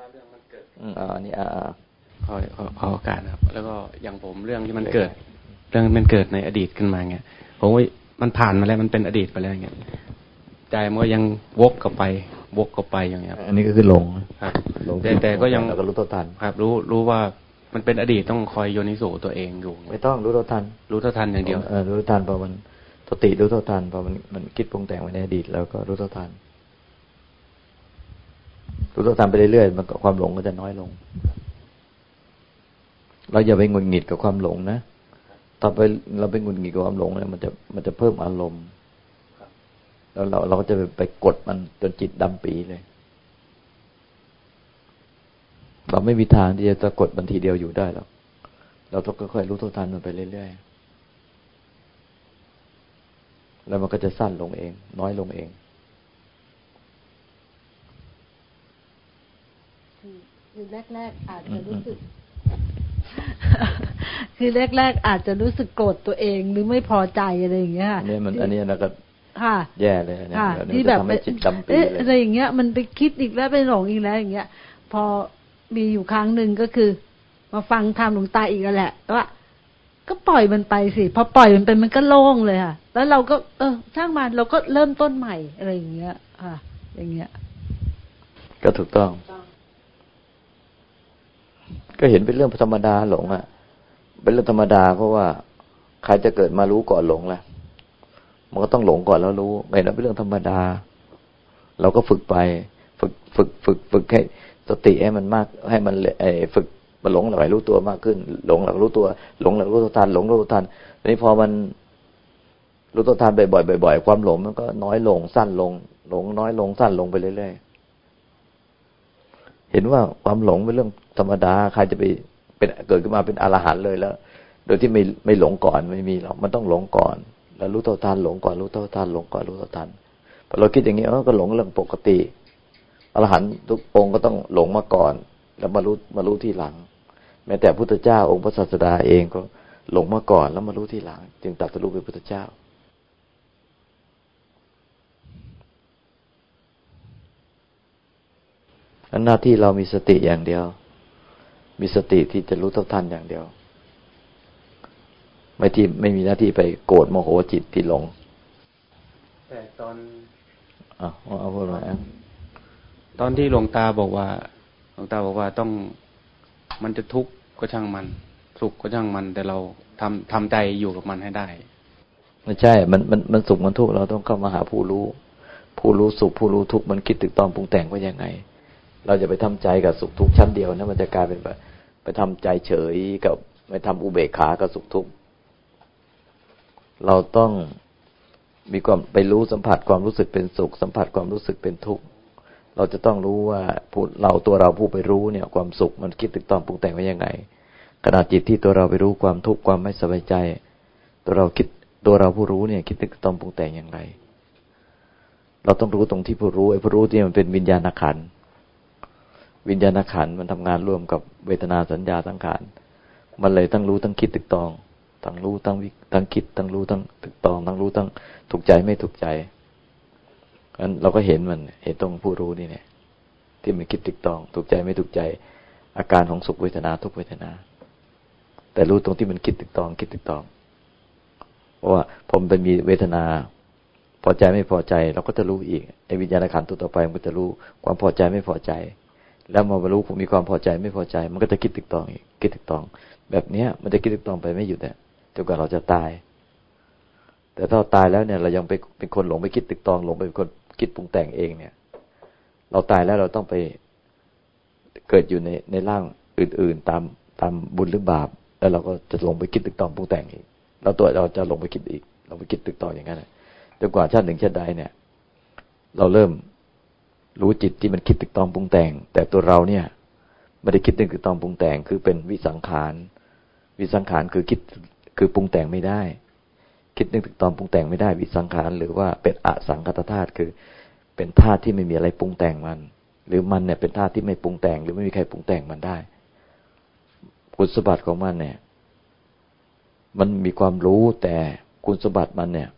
ว่าเรื่องมันเกิดอ่าอันนี้อ่าขอขอโอกาสครับ แล้วก็อย่างผมเรื่องที่มันเกิด เรื่องมันเกิดในอดีตขึ้นมาเงี้ยผมว่ามันผ่านมาแล้วมันเป็นอดีตไปแล้วเงี้ยใจมันก็ยังวกกลับไป วกกลับไปอย่างเงี้ยอันนี้ก็คือหลงครับแต่แต่ก็ยังก็รู้ตัวทันครับ รู้รู้ว่ามันเป็นอดีตต้องคอยโยนิโสตัวเองอยู่ ไม่ต้องรู้ตัวทัน รู้ตัวทันอย่างเดียวเออรู้ตัวทันพอมันสติรู้ตัวทันพอมันมันคิดปรุงแต่งไว้ในอดีตแล้วก็รู้ตัวทัน รู้ตัวทันไปเรื่อยๆมันความหลงก็จะน้อยลง เราอย่าไปงุนหงิดกับความหลงนะต่อไปเราไปงุนหงิดกับความหลงเนี่ยมันจะมันจะเพิ่มอารมณ์แล้วเราเราก็จะไปกดมันจนจิตดำปีเลย เราไม่มีทางที่จะกดบันทีเดียวอยู่ได้หรอกเราต้องค่อยๆรู้ตัวทันมันไปเรื่อยๆแล้วมันก็จะสั้นลงเอง น้อยลงเอง คือแรกๆอาจจะรู้สึก คือแรกๆอาจจะรู้สึกโกรธตัวเองหรือไม่พอใจอะไรอย่างเงี้ยเนี่ยมันอันนี้นะก็ค่ะ แย่เลยค่ะที่แบบเอ๊ะอะไรอย่างเงี้ย มันไปคิดอีกแล้วไปหลงอีกแล้วอย่างเงี้ย พอมีอยู่ครั้งหนึ่งก็คือ มาฟังธรรมหลวงตาอีกแล้วแหละว่าก็ปล่อยมันไปสิพอปล่อยมันไปมันก็โล่งเลยค่ะ แล้วเราก็ เออช่างมันเราก็เริ่มต้นใหม่อะไรอย่างเงี้ย ค่ะ อย่างเงี้ย ก็ถูกต้อง ก็เห็นเป็นเรื่องธรรมดาหลงอะ เป็นเรื่องธรรมดาเพราะว่าใครจะเกิดมารู้ก่อนหลงล่ะ มันก็ต้องหลงก่อนแล้วรู้ไม่นั้นเป็นเรื่องธรรมดา เราก็ฝึกไป ฝึกฝึกฝึกฝึกให้สติให้มันมาก ให้มันไอ้ฝึกมันหลงหลักรู้ตัวมากขึ้น หลงหลักรู้ตัว หลงหลักรู้ตัวทันหลงรู้ตัวทันทีนี้พอมันรู้ตัวทันบ่อยๆบ่อยๆความหลงมันก็น้อยลงสั้นลง หลงน้อยลงสั้นลงไปเรื่อยๆ เห็นว่าความหลงเป็นเรื่องธรรมดาใครจะไปเป็นเกิดขึ้นมาเป็นอรหันต์เลยแล้ว โดยที่ไม่ไม่หลงก่อนไม่มีหรอกมันต้องหลงก่อน แล้วรู้เท่าทันหลงก่อนรู้เท่าทันหลงก่อนรู้เท่าทันพอเราคิดอย่างนี้เออก็หลงเรื่องปกติอรหันต์ทุกองค์ก็ต้องหลงมาก่อน แล้วมารู้มารู้ที่หลัง แม้แต่พุทธเจ้าองค์พระศาสดาเองก็หลงมาก่อนแล้วมารู้ที่หลัง จึงตัดสรู้เป็นพุทธเจ้า อันหน้าที่เรามีสติอย่างเดียว มีสติที่จะรู้เท่าทันอย่างเดียว ไม่ที่ไม่มีหน้าที่ไปโกรธโมโหจิตที่หลง แต่ตอนอะเอาพูดมาตอนที่หลวงตาบอกว่า หลวงตาบอกว่าต้องมันจะทุกข์ก็ช่างมัน สุขก็ช่างมัน แต่เราทำทำใจอยู่กับมันให้ได้ไม่ใช่ มันมันมันสุขมันทุกข์เราต้องเข้ามาหาผู้รู้ ผู้รู้สุขผู้รู้ทุกข์มันคิดตึกตองปรุงแต่งว่ายังไง เราจะไปทำใจกับสุขทุกข์ชั้นเดียวนะมันจะกลายเป็นแบบไปทำใจเฉยกับไปทำอุเบกขากับสุขทุกข์เราต้องมีความไปรู้สัมผัสความรู้สึกเป็นสุข สัมผัสความรู้สึกเป็นทุกข์เราจะต้องรู้ว่าผู้เราตัวเราผู้ไปรู้เนี่ย ความสุขมันคิดตึกต้องปรุงแต่งไว้ยังไงขณะจิตที่ตัวเราไปรู้ความทุกข์ความไม่สบายใจ ตัวเราคิดตัวเราผู้รู้เนี่ย คิดตึกต้องปรุงแต่งอย่างไร เราต้องรู้ตรงที่ผู้รู้ไอ้ผู้รู้ที่มันเป็นวิญญาณขัน วิญญาณขันมันทำงานร่วมกับเวทนาสัญญาสังขาร มันเลยต้องรู้ต้องคิดตึกตองทั้งรู้ทั้งวิทั้งคิดทั้งรู้ทั้งตึกตองทั้งรู้ทั้งถูกใจไม่ถูกใจอันเราก็เห็นมันเห็นตรงผู้รู้นี่เนี่ย ที่มันคิดตึกตอง ถูกใจไม่ถูกใจ อาการของสุขเวทนาทุกเวทนา แต่รู้ตรงที่มันคิดตึกตอง คิดตึกตองเพราะว่าผมเป็นมีเวทนา พอใจไม่พอใจ เราก็จะรู้อีกไอ้วิญญาณขันตัวต่อไปมันก็จะรู้ความพอใจไม่พอใจ แล้วมาบรรลุผมมีความพอใจไม่พอใจ มันก็จะคิดตึกตองอีกคิดตึกตอง แบบเนี้ย มันจะคิดตึกตองไปไม่หยุดเนี่ยจนกว่าเราจะตาย แต่ถ้าตายแล้วเนี่ย เรายังไปเป็นคนหลงไปคิดตึกตองหลงไปเป็นคนคิดปรุงแต่งเองเนี่ย เราตายแล้วเราต้องไปเกิดอยู่ในในร่างอื่น ๆ ตามตามบุญหรือบาป แล้วเราก็จะหลงไปคิดตึกตองปรุงแต่งอีกเราตัวเราจะหลงไปคิดอีก เราไปคิดตึกตองอย่างนั้นจนกว่าชาติหนึ่งชาติใดเนี่ย เราเริ่ม รู้จิตที่มันคิดตึกตองปรุงแต่ง แต่ตัวเราเนี่ยไม่ได้คิดตึกตองปรุงแต่ง คือเป็นวิสังขาร วิสังขารคือคิดคือปรุงแต่งไม่ได้ คิดนึกถึงตอนปรุงแต่งไม่ได้ วิสังขารหรือว่าเป็นอสังคตธาตุคือ เป็นธาตุที่ไม่มีอะไรปรุงแต่งมัน หรือมันเนี่ยเป็นธาตุที่ไม่ปรุงแต่ง หรือไม่มีใครปรุงแต่งมันได้คุณสมบัติของมันเนี่ย มันมีความรู้แต่คุณสมบัติมันเนี่ย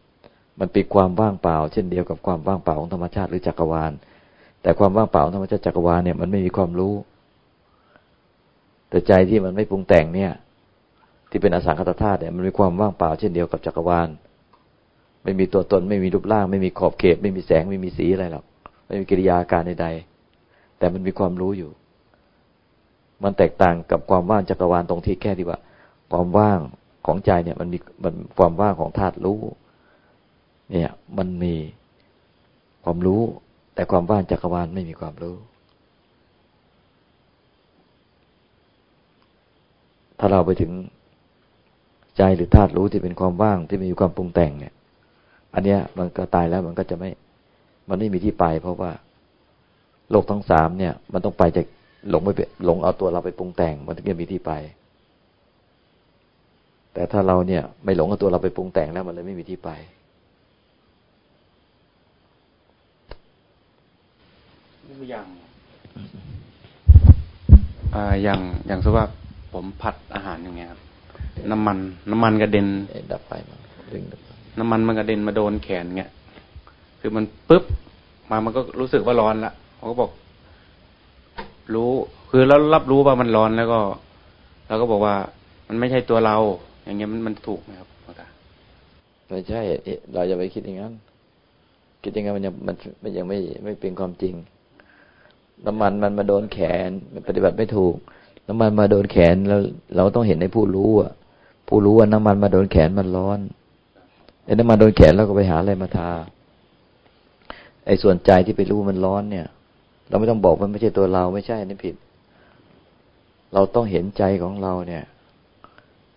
มันเป็นความว่างเปล่า เช่นเดียวกับความว่างเปล่าของธรรมชาติหรือจักรวาล แต่ความว่างเปล่าของธรรมชาติจักรวาลเนี่ยมันไม่มีความรู้ แต่ใจที่มันไม่ปรุงแต่งเนี่ย ที่เป็นอสังขตธาตุเนี่ยมันมีความว่างเปล่าเช่นเดียวกับจักรวาล ไม่มีตัวตนไม่มีรูปร่าง ไม่มีขอบเขต ไม่มีแสงไม่มีสีอะไรหรอกไม่มีกิริยาการใดๆแต่มันมีความรู้อยู่ มันแตกต่างกับความว่างจักรวาลตรงที่แค่ที่ว่า ความว่างของใจเนี่ย มันมีมันความว่างของธาตุรู้ เนี่ย มันมีความรู้ แต่ความว่างจักรวาลไม่มีความรู้ ถ้าเราไปถึงใจหรือธาตุรู้ที่เป็นความว่างที่มีความปรุงแต่งเนี่ย อันเนี้ยมันก็ตายแล้วมันก็จะไม่ มันไม่มีที่ไป เพราะว่า โลกทั้งสามเนี่ย มันต้องไปจากหลงไปหลงเอาตัวเราไปปรุงแต่ง มันถึงจะมีที่ไป แต่ถ้าเราเนี่ย ไม่หลงเอาตัวเราไปปรุงแต่งแล้วมันเลยไม่มีที่ไป อย่างอ่าอย่างอย่างสมมติว่าผมผัดอาหารอย่างเงี้ยครับ น้ำมัน น้ำมันกระเด็นดับไฟน้ำมันมันกระเด็นมาโดนแขนเงี้ยคือมันปุ๊บมามันก็รู้สึกว่าร้อนละเขาก็บอก รู้ คือแล้วรับรู้ว่ามันร้อนแล้วก็เราก็บอกว่า มันไม่ใช่ตัวเรา อย่างเงี้ยมันมันถูกไหมครับพ่อตาไม่ใช่เราจะไปคิดอย่างนั้นคิดอย่างนั้นมันยังมันมันยังไม่ไม่เป็นความจริง น้ำมันมันมาโดนแขนปฏิบัติไม่ถูก น้ำมันมาโดนแขนแล้วเราต้องเห็นในผู้รู้อะ ผู้รู้ว่าน้ำมันมาโดนแขนมันร้อนไอ้น้ำมันโดนแขนแล้วก็ไปหาอะไรมาทา ไอ้ส่วนใจที่ไปรู้มันร้อนเนี่ย เราไม่ต้องบอกมันไม่ใช่ตัวเราไม่ใช่นี่ผิด เราต้องเห็นใจของเราเนี่ย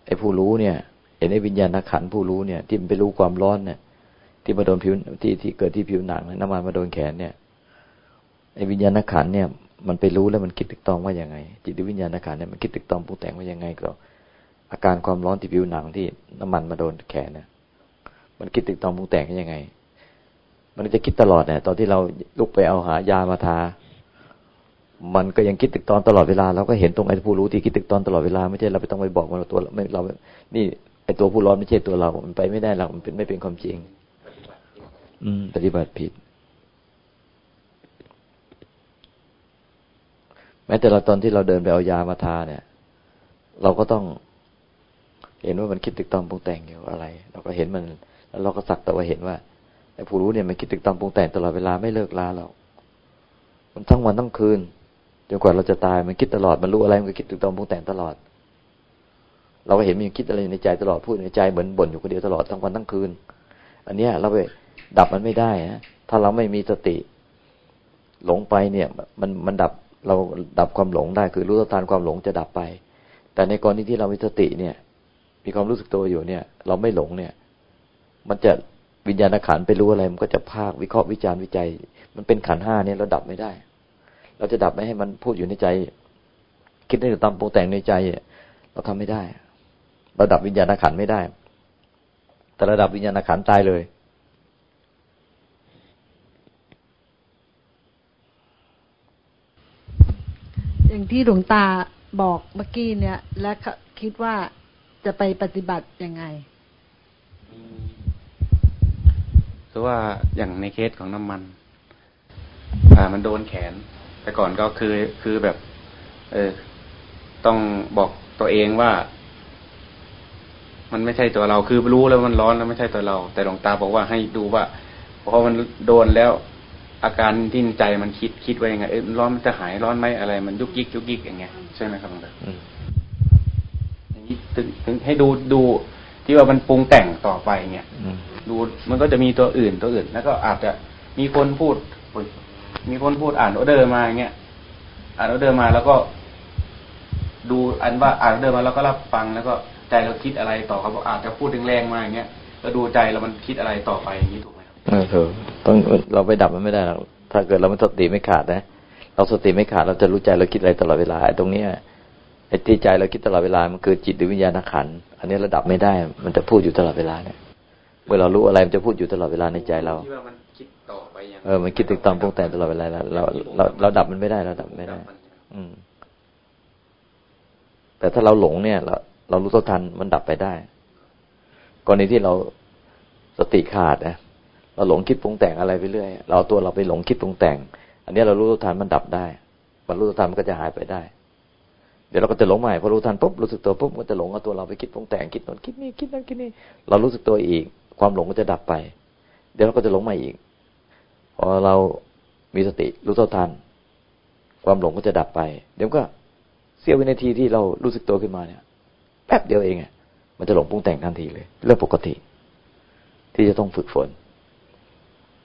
ไอ้ผู้รู้เนี่ย เห็นไอ้วิญญาณขันผู้รู้เนี่ย ที่มันไปรู้ความร้อนเนี่ย ที่มาโดนผิวที่ที่เกิดที่ผิวหนังน้ำมันมาโดนแขนเนี่ย ไอ้วิญญาณขันเนี่ย มันไปรู้แล้วมันคิดตึกตองว่ายังไง จิตวิญญาณขันเนี่ยมันคิดตึกตองปรุงแต่งว่ายังไงก็ อาการความร้อนที่ผิวหนังที่น้ำมันมาโดนแขนเนี่ยมันคิดตึกตองปรุงแต่งยังไง มันจะคิดตลอดเนี่ยตอนที่เราลุกไปเอาหายามาทา มันก็ยังคิดตึกตอนตลอดเวลาเราก็เห็นตรงไอ้ผู้รู้ที่คิดตึกตอนตลอดเวลาไม่ใช่เราไปต้องไปบอกว่าตัวไม่เรานี่ไอ้ตัวผู้ร้อนไม่ใช่ตัวเรา มันไปไม่ได้หรอกมันเป็นไม่เป็นความจริง อืม ปฏิบัติผิด แม้แต่เราตอนที่เราเดินไปเอายามาทาเนี่ย เราก็ต้องเห็นว่ามันคิดตึกตองปรุงแต่งอยู่อะไร เราก็เห็นมัน แล้วเราก็สักแต่ว่าเห็นว่าไอ้ผู้รู้เนี่ยมันคิดตึกตองปรุงแต่งตลอดเวลาไม่เลิกลาเรามันทั้งวันทั้งคืนจนกว่าเราจะตายมันคิดตลอดมันรู้อะไรมันก็คิดตึกตองปรุงแต่งตลอด เราก็เห็นมันคิดอะไรในใจตลอดพูดในใจเหมือนบ่นอยู่คนเดียวตลอดทั้งวันทั้งคืน อันเนี้ยเราไปดับมันไม่ได้นะถ้าเราไม่มีสติ หลงไปเนี่ย มันมันดับ เราดับความหลงได้คือรู้ทันความหลงจะดับไป แต่ในกรณีที่เรามีสติเนี่ย มีความรู้สึกตัวอยู่เนี่ย เราไม่หลงเนี่ย มันจะวิญญาณขันไปรู้อะไร มันก็จะภาควิเคราะห์วิจารณ์วิจัย มันเป็นขันห้าเนี่ยเราดับไม่ได้ เราจะดับไม่ให้มันพูดอยู่ในใจ คิดในตามปรุงแต่งในใจเราทำไม่ได้เราดับวิญญาณขันไม่ได้ แต่ระดับวิญญาณขันตายเลย อย่างที่หลวงตาบอกเมื่อกี้เนี่ย และคิดว่าจะไปปฏิบัติยังไงคือว่าอย่างในเคสของน้ำมัน อ่า มันโดนแขน แต่ก่อนก็คือคือแบบ เออ ต้องบอกตัวเองว่า มันไม่ใช่ตัวเราคือรู้แล้วมันร้อนแล้วไม่ใช่ตัวเรา แต่หลวงตาบอกว่าให้ดูว่าพอมันโดนแล้ว อาการที่ใจมันคิดคิดว่ายังไงเออร้อนมันจะหายร้อนไหมอะไร มันยุกยิกยุกยิกอย่างเงี้ยใช่ไหมครับหลวงตาถึงถึงให้ดูดูที่ว่ามันปรุงแต่งต่อไปเนี่ยดูมันก็จะมีตัวอื่นตัวอื่น แล้วก็อาจจะมีคนพูดมีคนพูดอ่านออเดอร์มาอย่างเงี้ยอ่านออเดอร์มาแล้วก็ ดูอันว่าอ่านออเดอร์มาแล้วก็รับฟังแล้วก็ใจเราคิดอะไรต่อเขาบอกอาจจะพูดแรงๆมาอย่างเงี้ยแล้วดูใจเรามันคิดอะไรต่อไปอย่างนี้ถูกไหมครับ เออถูกต้องเราไปดับมันไม่ได้หรอกถ้าเกิดเราไม่สติไม่ขาดนะ เราสติไม่ขาดเราจะรู้ใจเราคิดอะไรตลอดเวลาตรงเนี้ยไอ้ที่ใจเราคิดตลอดเวลา มันคือจิตหรือวิญญาณขัน อันนี้ระดับไม่ได้ มันจะพูดอยู่ตลอดเวลาเนี่ย เมื่อเรารู้อะไรมันจะพูดอยู่ตลอดเวลาในใจเราเออ มันคิดถึงตอนปรุงแต่งตลอดเวลาเราเราเราเราดับมันไม่ได้เราดับไม่ได้ อืม แต่ถ้าเราหลงเนี่ยเราเรารู้ตัวทันมันดับไปได้ กรณีที่เราสติขาดนะ เราหลงคิดปรุงแต่งอะไรไปเรื่อย เราตัวเราไปหลงคิดปรุงแต่ง อันนี้เรารู้ตัวทันมันดับได้บรรลุตัวทันมันก็จะหายไปได้ เดี๋ยวเราก็จะหลงใหม่พอรู้ทันปุ๊บรู้สึกตัวปุ๊บก็จะหลงเอาตัวเราไปคิดปรุงแต่งคิดโน่นคิดนี่คิดนั่นคิดนี่เรารู้สึกตัวอีก ความหลงก็จะดับไป เดี๋ยวเราก็จะหลงใหม่อีก พอเรามีสติรู้เท่าทัน ความหลงก็จะดับไป เดี๋ยวก็เสี้ยววินาทีที่เรารู้สึกตัวขึ้นมาเนี่ย แป๊บเดียวเองอะมันจะหลงปรุงแต่งทันทีเลยเรื่องปกติ ที่จะต้องฝึกฝน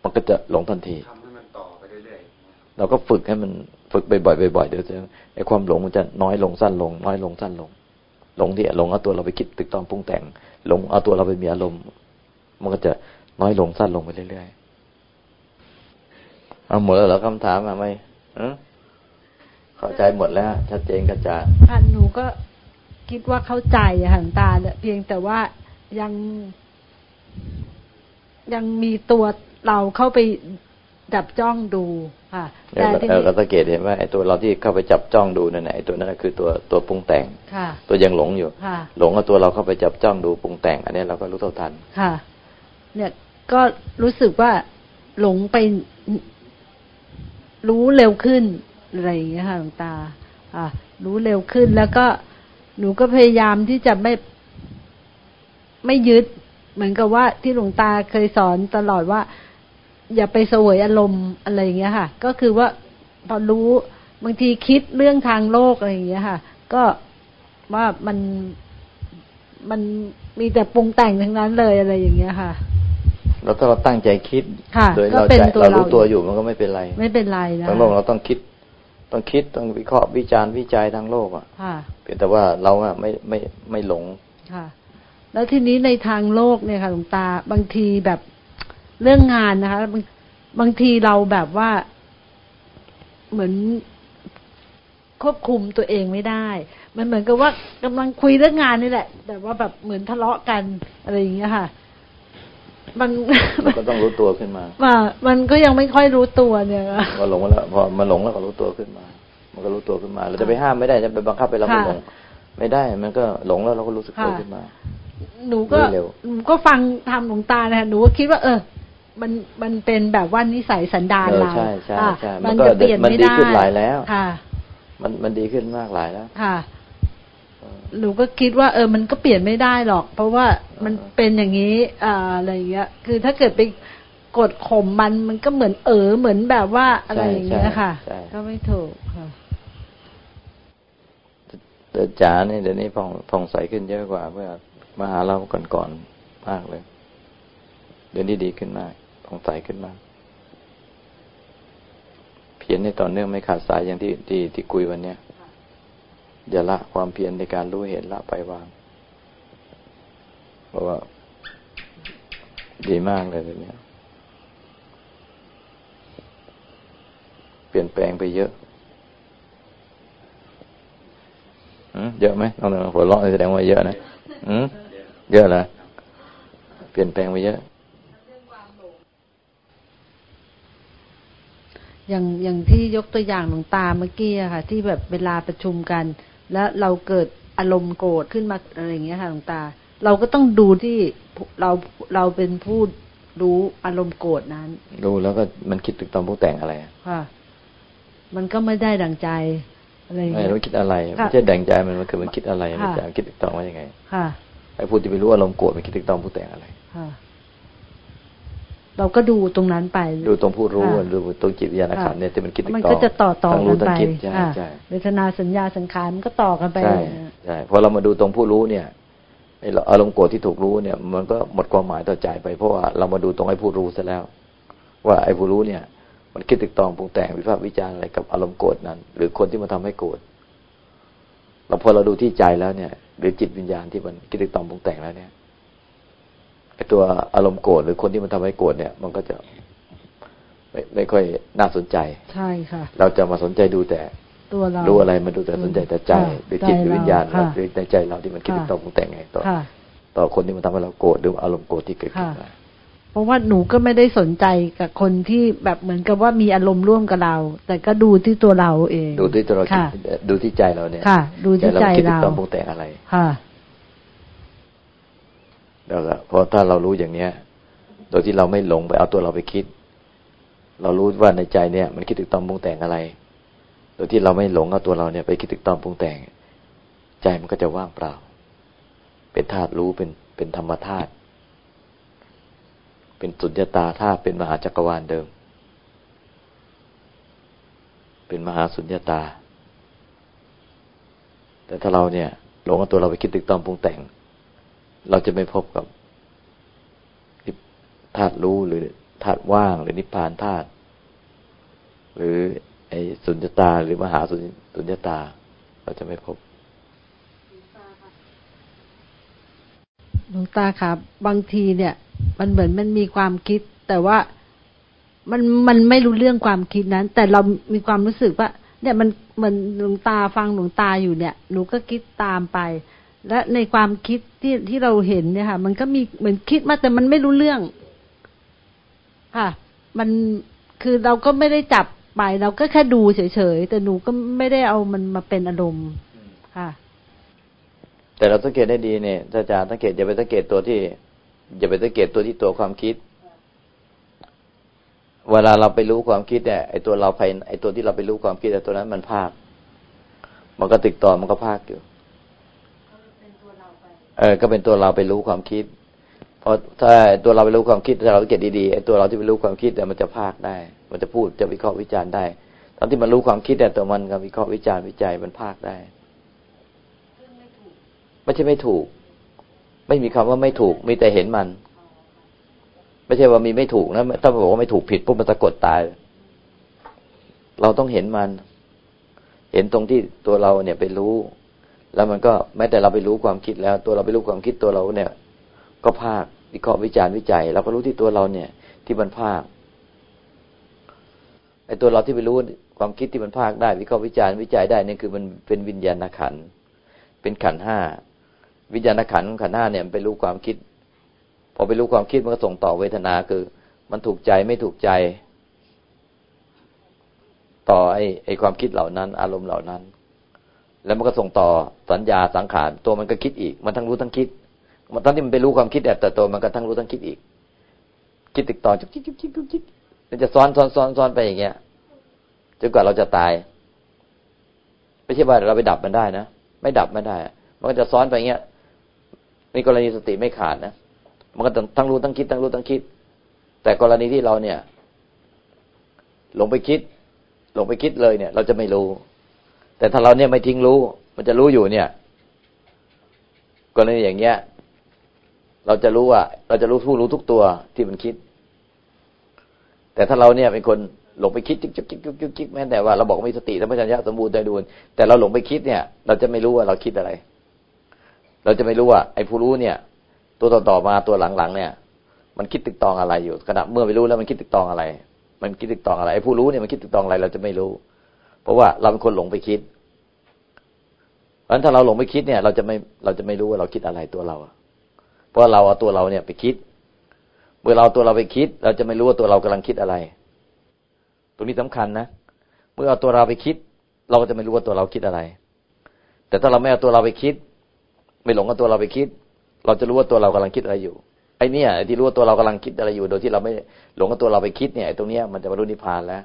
มันก็จะหลงทันทีทำให้มันต่อไปเรื่อยๆเราก็ฝึกให้มันฝึกบ่อยๆบ่อยๆเดี๋ยวจะไอ้ความหลงมันจะน้อยลงสั้นลง น้อยลงสั้นลง หลงที่หลงเอาตัวเราไปคิดตึกตองปรุงแต่ง หลงเอาตัวเราไปมีอารมณ์ มันก็จะน้อยลงสั้นลงไปเรื่อยๆเอาหมดแล้วเหรอคำถามอะไม่เข้าใจหมดแล้ว ชัดเจนกระจ่างค่ะหนูก็คิดว่าเข้าใจอะหันตาเพียงแต่ว่ายังยังมีตัว เราเข้าไปจับจ้องดูค่ะแต่ที่เราสังเกตเห็นว่าไอ้ตัวเราที่เข้าไปจับจ้องดูนั่นแหละไอ้ตัวนั้นคือตัวตัวปรุงแต่งค่ะตัวยังหลงอยู่หลงเอาตัวเราเข้าไปจับจ้องดูปรุงแต่ง อันนี้เราก็รู้เท่าทันค่ะ เนี่ยก็รู้สึกว่าหลงไปรู้เร็วขึ้นอะไรอย่างเงี้ยค่ะหลวงตา อ่า รู้เร็วขึ้นแล้วก็หนูก็พยายามที่จะไม่ไม่ยึด เหมือนกับว่าที่หลวงตาเคยสอนตลอดว่า อย่าไปเสวยอารมณ์อะไรอย่างเงี้ยค่ะ ก็คือว่าพอรู้บางทีคิดเรื่องทางโลกอะไรอย่างเงี้ยค่ะ ก็ว่ามันมันมีแต่ปรุงแต่งทั้งนั้นเลยอะไรอย่างเงี้ยค่ะแล้วถ้าเราตั้งใจคิดโดยเราใจเรารู้ตัวอยู่มันก็ไม่เป็นไร ไม่เป็นไรนะทั้งโลกเราต้องคิด ต้องคิดต้องวิเคราะห์วิจารณ์วิจัยทั้งโลกอะเพียงแต่ว่าเราอะไม่ไม่ไม่หลงค่ะ แล้วทีนี้ในทางโลกเนี่ยค่ะหลวงตาบางทีแบบ เรื่องงานนะคะ บางบางทีเราแบบว่า เหมือนควบคุมตัวเองไม่ได้ มันเหมือนกับว่ากำลังคุยเรื่องงานนี่แหละ แต่ว่าแบบเหมือนทะเลาะกันอะไรอย่างเงี้ยค่ะ มันก็ต้องรู้ตัวขึ้นมาว่ามันก็ยังไม่ค่อยรู้ตัวเนี่ยพอหลงแล้วพอมาหลงแล้วก็รู้ตัวขึ้นมา มันก็รู้ตัวขึ้นมา เราจะไปห้ามไม่ได้ จะไปบังคับไปเราไม่หลง ไม่ได้ มันก็หลงแล้วเราก็รู้สึกตัวขึ้นมา หนูก็หนูก็ฟังทำหลวงตานะหนูก็คิดว่า เออ มันมันเป็นแบบว่านิสัยสันดานเราใช่ใช่ใช่มันจะเปลี่ยนไม่ได้มันดีขึ้นหลายแล้วค่ะ มันมันดีขึ้นมากหลายแล้ว ค่ะหนูก็คิดว่าเออมันก็เปลี่ยนไม่ได้หรอก เพราะว่ามันเป็นอย่างนี้อ่าอะไรอย่างเงี้ย คือถ้าเกิดไปกดข่มมันมันก็เหมือนเออเหมือนแบบว่าอะไรอย่างเงี้ยค่ะก็ไม่ถูกค่ะแต่จ๋าเนี่ยเดี๋ยวนี้ผ่องผ่องใสขึ้นเยอะกว่าเมื่อมาหาเราก่อนๆมากเลย เดี๋ยวนี้ดีขึ้นมากผ่อ งใสขึ้นมา เพียรในต่อเนื่องไม่ขาดสายอย่างที่ที่ที่คุยวันเนี้ยอย่าละความเพียรในการรู้เห็นละไปวาง เพราะว่า ดีมากเลยเนี้ยเปลี่ยนแปลงไปเยอะเยอะไหมน้องหัวเราะแสดงว่าเยอะนะเยอะเลยเปลี่ยนแปลงไปเยอะ อย่างอย่างที่ยกตัวอย่างหลวงตาเมื่อกี้ค่ะ ที่แบบเวลาประชุมกัน แล้วเราเกิดอารมณ์โกรธขึ้นมาอะไรอย่างเงี้ยค่ะหลวงตา เราก็ต้องดูที่เราเราเป็นผู้รู้อารมณ์โกรธนั้นดูแล้วก็มันคิดถึงตอนผู้แต่งอะไรค่ะ มันก็ไม่ได้ดังใจอะไรไม่รู้คิดอะไรไม่ใช่ดังใจมันมันคือมันคิดอะไรมันจะคิดถึงตอนว่ายังไง ค่ะไอ้ผู้ที่ไปรู้อารมณ์โกรธมันคิดถึงตอนผู้แต่งอะไรค่ะ เราก็ดูตรงนั้นไป ดูตรงผู้รู้ดูตรงจิตวิญญาณขันเนี่ยที่มันคิดมันก็จะต่อต่อกันไปใช่เวทนาสัญญาสังขารมันก็ต่อกันไปใช่ใช่พอเรามาดูตรงผู้รู้เนี่ยไอ้อารมณ์โกรธที่ถูกรู้เนี่ย มันก็หมดความหมายต่อใจไปเพราะว่าเรามาดูตรงไอ้ผู้รู้ซะแล้ว ว่าไอ้ผู้รู้เนี่ย มันคิดตึกตองปรุงแต่งวิพากษ์วิจารณ์อะไรกับอารมณ์โกรธนั้น หรือคนที่มาทำให้โกรธเราพอเราดูที่ใจแล้วเนี่ย หรือจิตวิญญาณที่มันคิดตึกตองปรุงแต่งแล้วเนี่ย ตัวอารมณ์โกรธหรือคนที่มันทำให้โกรธเนี่ย มันก็จะไม่ไม่ค่อยน่าสนใจ ใช่ค่ะ เราจะมาสนใจดูแต่ตัวเรารู้อะไรมาดูแต่สนใจแต่ใจหรือจิตหรือวิญญาณหรือในใจเราที่มันคิดต่อปรุงแต่งไงต่อต่อคนที่มันทำให้เราโกรธหรืออารมณ์โกรธที่เกิดขึ้นมาเพราะว่าหนูก็ไม่ได้สนใจกับคนที่แบบเหมือนกับว่ามีอารมณ์ร่วมกับเรา แต่ก็ดูที่ตัวเราเอง ดูที่ตัวเราดูที่ใจเราเนี่ยค่ะดูที่ใจเราคิดต่อปรุงแต่งอะไรค่ะ แล้วเพราะถ้าเรารู้อย่างเนี้ย โดยที่เราไม่หลงไปเอาตัวเราไปคิด เรารู้ว่าในใจเนี่ย มันคิดถึงตอมปรุงแต่งอะไร โดยที่เราไม่หลงเอาตัวเราเนี่ยไปคิดถึงตอมปรุงแต่ง ใจมันก็จะว่างเปล่า เป็นธาตุรู้เป็นเป็นธรรมธาตุเป็นสุญญตาธาตุเป็นมหาจักรวาลเดิม เป็นมหาสุญญตา แต่ถ้าเราเนี่ยหลงเอาตัวเราไปคิดตึกตอมปรุงแต่ง เราจะไม่พบกับธาตุรู้หรือธาตุว่างหรือนิพพานธาตุหรือไอ้สุญญตาหรือมหาสุญญตา เราจะไม่พบหลวงตาครับ บางทีเนี่ย มันเหมือนมันมีความคิด แต่ว่ามันมันไม่รู้เรื่องความคิดนั้น แต่เรามีความรู้สึกว่า เนี่ยมันเหมือนหลวงตาฟังหลวงตาอยู่เนี่ย หนูก็คิดตามไป และในความคิดที่ที่เราเห็นเนี่ยค่ะ มันก็มีเหมือนคิดมาแต่มันไม่รู้เรื่อง ค่ะ มันคือเราก็ไม่ได้จับไปเราก็แค่ดูเฉยๆแต่หนูก็ไม่ได้เอามันมาเป็นอารมณ์ค่ะ แต่เราสังเกตได้ดีเนี่ยถ้าจะสังเกตอย่าไปสังเกตตัวที่ อย่าไปสังเกตตัวที่ตัวความคิด เวลาเราไปรู้ความคิดเนี่ยไอ้ตัวเราภายไอ้ตัวที่เราไปรู้ความคิดแต่ตัวนั้นมันภาค มันก็ติดต่อมันก็ภาคอยู่ เออก็เป็นตัวเราไปรู้ความคิดเพราะถ้าตัวเราไปรู้ความคิดถ้าเราสังเกตดีๆไอ้ตัวเราที่ไปรู้ความคิดแต่ยมันจะภาคได้ มันจะพูดจะวิเคราะห์วิจารณ์ได้ตอนที่มันรู้ความคิดแต่ยตัวมันก็วิเคราะห์วิจารณ์วิจัยมันภาคได้ไม่ใช่ไม่ถูก ไม่มีคำว่าไม่ถูก มีแต่เห็นมัน ไม่ใช่ว่ามีไม่ถูกนะถ้าบอกว่าไม่ถูกผิดปุ๊บมันสะกดตาย เราต้องเห็นมัน เห็นตรงที่ตัวเราเนี่ยไปรู้ แล้วมันก็แม้แต่เราไปรู้ความคิดแล้ว ตัวเราไปรู้ความคิดตัวเราเนี่ย ก็ภาควิเคราะห์วิจารณ์วิจัย เราก็รู้ที่ตัวเราเนี่ย ที่มันภาคไอ้ตัวเราที่ไปรู้ความคิดที่มันภาคได้ วิเคราะห์วิจารณ์วิจัยได้นี่คือมันเป็นวิญญาณขันเป็นขันห้าวิญญาณขันขันห้าเนี่ยมันไปรู้ความคิด พอไปรู้ความคิดมันก็ส่งต่อเวทนาคือ มันถูกใจไม่ถูกใจ ต่อไอ้ไอ้ความคิดเหล่านั้น อารมณ์เหล่านั้น แล้วมันก็ส่งต่อสัญญาสังขารตัวมันก็คิดอีก มันทั้งรู้ทั้งคิดมันตอนที่มันไปรู้ความคิดแต่ตัวมันก็ทั้งรู้ทั้งคิดอีก คิดติดต่อจุกจิกจุกจิกจุกจิกมันจะซ้อนซ้อนซ้อนซ้อนไปอย่างเงี้ยจนกว่าเราจะตายไม่ใช่ว่าเราไปดับมันได้นะไม่ดับไม่ได้ มันก็จะซ้อนไปอย่างเงี้ยในกรณีสติไม่ขาดนะมันก็ทั้งรู้ทั้งคิด ทั้งรู้ทั้งคิด แต่กรณีที่เราเนี่ย หลงไปคิด หลงไปคิดเลยเนี่ย เราจะไม่รู้ แต่ถ้าเราเนี่ยไม่ทิ้งรู้ มันจะรู้อยู่เนี่ยกรณีอย่างเงี้ย เราจะรู้ว่า เราจะรู้ผู้รู้ทุกตัวที่มันคิด แต่ถ้าเราเนี่ยเป็นคนหลงไปคิดจิ๊กจิ๊กจิ๊กจิ๊กจิกแม้แต่ว่าเราบอกมีสติธรรมชาติสมบูรณ์ใจดูแต่เราหลงไปคิดเนี่ย เราจะไม่รู้ว่าเราคิดอะไร เราจะไม่รู้ว่าไอ้ผู้รู้เนี่ย ตัวต่อๆมาตัวหลังๆเนี่ย มันคิดตึกตองอะไรอยู่ขณะเมื่อไม่รู้แล้วมันคิดตึกตองอะไร มันคิดตึกตองอะไรไอ้ผู้รู้เนี่ยมันคิดตึกตองอะไร เราจะไม่รู้ เพราะว่าเราเป็นคนหลงไปคิด ราะฉะนั้นถ้าเราหลงไปคิดเนี่ย เราจะไม่เราจะไม่รู้ว่าเราคิดอะไรตัวเราเพราะเราเอาตัวเราเนี่ยไปคิด เมื่อเราตัวเราไปคิด เราจะไม่รู้ว่าตัวเรากำลังคิดอะไร ตรงนี้สำคัญนะเมื่อเอาตัวเราไปคิด เราก็จะไม่รู้ว่าตัวเราคิดอะไร แต่ถ้าเราไม่เอาตัวเราไปคิด ไม่หลงกับตัวเราไปคิด เราจะรู้ว่าตัวเรากำลังคิดอะไรอยู่ไอ้นี่ไอ้ที่รู้ว่าตัวเรากำลังคิดอะไรอยู่ โดยที่เราไม่หลงกับตัวเราไปคิดเนี่ยไอ้ตรงเนี้ยมันจะบรรลุนิพพานแล้ว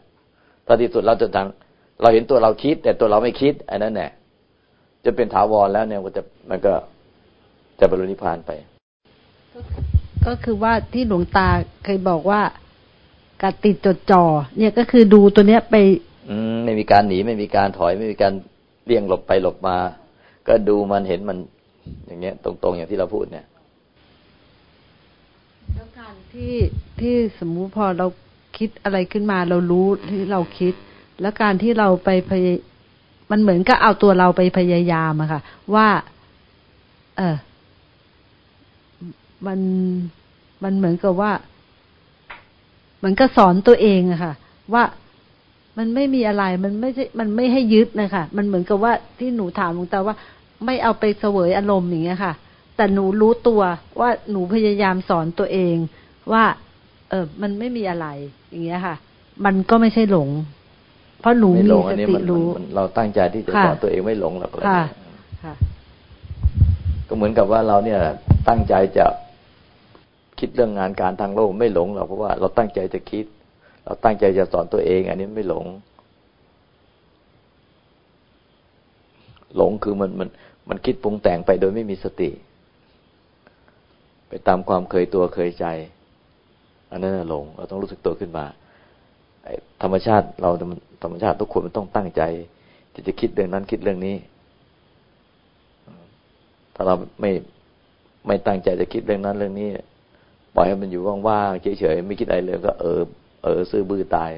ตอนที่สุดเราจะทังเราเห็นตัวเราคิด แต่ตัวเราไม่คิดไอ้นั่นแหละ จะเป็นถาวรแล้วเนี่ยมันจะมันก็จะบรรลุนิพพานไป ก็คือว่าที่หลวงตาเคยบอกว่าการติดจดจ่อเนี่ยก็คือดูตัวเนี้ยไป อืมไม่มีการหนีไม่มีการถอยไม่มีการเลี่ยงหลบไปหลบมา ก็ดูมันเห็นมัน อย่างเงี้ย ตรงๆอย่างที่เราพูดเนี่ยแล้วการที่ที่สมมุติพอเราคิดอะไรขึ้นมาเรารู้ที่เราคิด แล้วการที่เราไปพย มันเหมือนกับเอาตัวเราไปพยายามอะค่ะ ว่า เออมันมันเหมือนกับว่าเหมือนกับสอนตัวเองอะค่ะ ว่ามันไม่มีอะไร มันไม่ใช่ มันไม่ให้ยึดนะคะ มันเหมือนกับว่าที่หนูถามหลวงตาว่า ไม่เอาไปเสวยอารมณ์อย่างเงี้ยค่ะ แต่หนูรู้ตัวว่าหนูพยายามสอนตัวเอง ว่า เออมันไม่มีอะไร อย่างเงี้ยค่ะ มันก็ไม่ใช่หลง เพราะหนูมีสติรู้เราตั้งใจที่จะสอนตัวเองไม่หลงหรอกค่ะก็เหมือนกับว่าเราเนี่ยตั้งใจจะคิดเรื่องงานการทางโลกไม่หลงหรอกเพราะว่าเราตั้งใจจะคิด เราตั้งใจจะสอนตัวเอง อันนี้ไม่หลง หลงคือมันมันมันคิดปรุงแต่งไปโดยไม่มีสติ ไปตามความเคยตัวเคยใจ อันนั้นหลง เราต้องรู้สึกตัวขึ้นมา ธรรมชาติเราธรรมชาติทุกคนมันต้องตั้งใจ ที่จะคิดเรื่องนั้นคิดเรื่องนี้ ถ้าเราไม่ไม่ตั้งใจจะคิดเรื่องนั้นเรื่องนี้ ปล่อยให้มันอยู่ว่างๆเฉยๆไม่คิดอะไรเลยก็เออเออซื้อบื้อตาย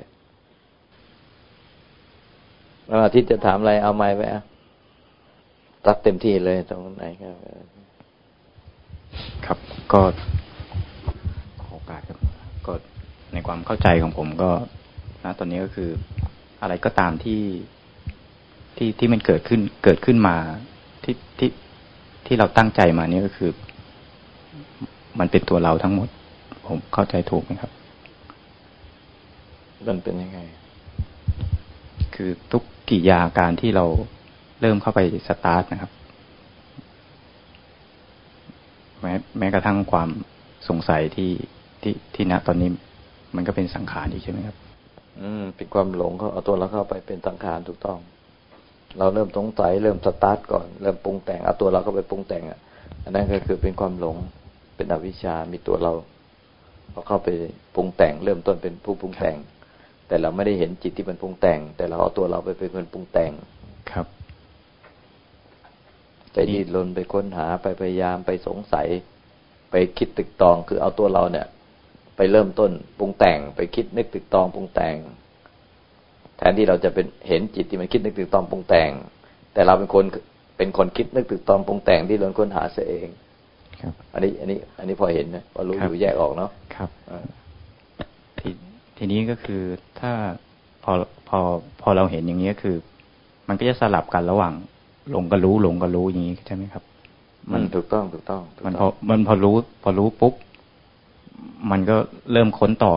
แล้วอาทิตย์จะถามอะไรเอาไม้ไหมอะตักเต็มที่เลยตรงไหนครับ ครับก็โอกาสครับก็ในความเข้าใจของผมก็ นะตอนนี้ก็คืออะไรก็ตามที่ที่ที่มันเกิดขึ้นเกิดขึ้นมาที่ที่ที่เราตั้งใจมานี่ก็คือ มันเป็นตัวเราทั้งหมด ผมเข้าใจถูกไหมครับ มันเป็นยังไง คือทุกกิยาการที่เราเริ่มเข้าไปสตาร์ทนะครับ แม้แม้กระทั่งความสงสัยที่ที่ที่ณตอนนี้มันก็เป็นสังขารอีกใช่ไหมครับ อืม เป็นความหลงเขาเอาตัวเราเข้าไปเป็นสังขารถูกต้อง เราเริ่มสงสัยเริ่มสตาร์ทก่อน เริ่มปรุงแต่งเอาตัวเราเข้าไปปรุงแต่งอะ อันนั้นก็คือเป็นความหลง เป็นอวิชชา มีตัวเราเราเข้าไปปรุงแต่ง เริ่มต้นเป็นผู้ปรุงแต่ง แต่เราไม่ได้เห็นจิตที่มันปรุงแต่ง แต่เราเอาตัวเราไปเป็นคนปรุงแต่ง ครับไปดิ้นรนไปค้นหาไปพยายามไปสงสัย ไปคิดตึกตองคือเอาตัวเราเนี่ย ไปเริ่มต้นปรุงแต่งไปคิดนึกตึกตองปรุงแต่ง แทนที่เราจะเป็นเห็นจิตที่มันคิดนึกตึกตองปรุงแต่ง แต่เราเป็นคนเป็นคนคิดนึกตึกตองปรุงแต่งที่เรนค้นหาเสียเองครับ อันนี้อันนี้ อันนี้พอเห็นนะพอรู้อยู่แยกออกเนาะครับทีนี้ก็คือถ้าพอพอพอเราเห็นอย่างนี้ก็คือ มันก็จะสลับกันระหว่างหลงก็รู้หลงก็รู้อย่างนี้ใช่ไหมครับ มันถูกต้องถูกต้องมันพอมันพอรู้ พอรู้ปุ๊บ มันก็เริ่มค้นต่อ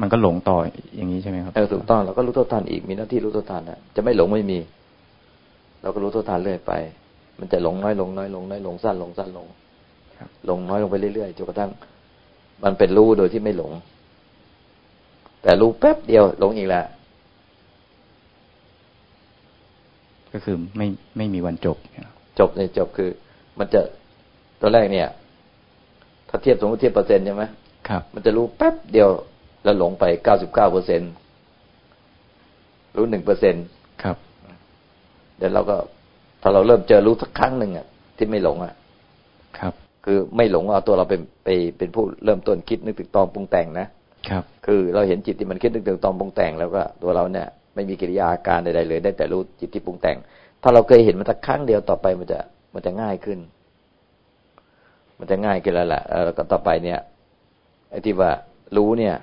มันก็หลงต่ออย่างนี้ใช่ไหมครับเออถูกต้องเราก็รู้ตัวทานอีกมีหน้าที่รู้ตัวทานนะจะไม่หลงไม่มี เราก็รู้ตัวทานเรื่อยไป มันจะหลงน้อยลงน้อยลงน้อยลงสั้นลงสั้นลงหลงน้อยลงไปเรื่อยๆจนกระทั่ง มันเป็นรู้โดยที่ไม่หลง แต่รู้แป๊บเดียวหลงอีกแล้วก็คือไม่ไม่มีวันจบ จบในจบคือ มันจะตัวแรกเนี่ย ถ้าเทียบสมมติเทียบเปอร์เซ็นต์ใช่ไหม ครับ มันจะรู้แป๊บเดียวแล้วหลงไปเก้าสิบเก้าเปอร์เซ็นรู้หนึ่งเปอร์เซ็นครับเดี๋ยวเราก็ถ้าเราเริ่มเจอรู้สักครั้งหนึ่งอะ ที่ไม่หลงอะ ครับ คือไม่หลงเอาตัวเราเป็นไปเป็นผู้เริ่มต้นคิดนึกตึกตองปรุงแต่งนะครับ คือเราเห็นจิตที่มันคิดนึกถึงตอนปรุงแต่งแล้วก็ตัวเราเนี่ย ไม่มีกิริยาอาการใดๆเลย ได้แต่รู้จิตที่ปรุงแต่ง ถ้าเราเคยเห็นมันสักครั้งเดียวต่อไปมันจะมันจะง่ายขึ้น มันจะง่ายขึ้นแล้วแหละแล้วก็ต่อไปเนี่ย ไอ้ที่ว่ารู้เนี่ย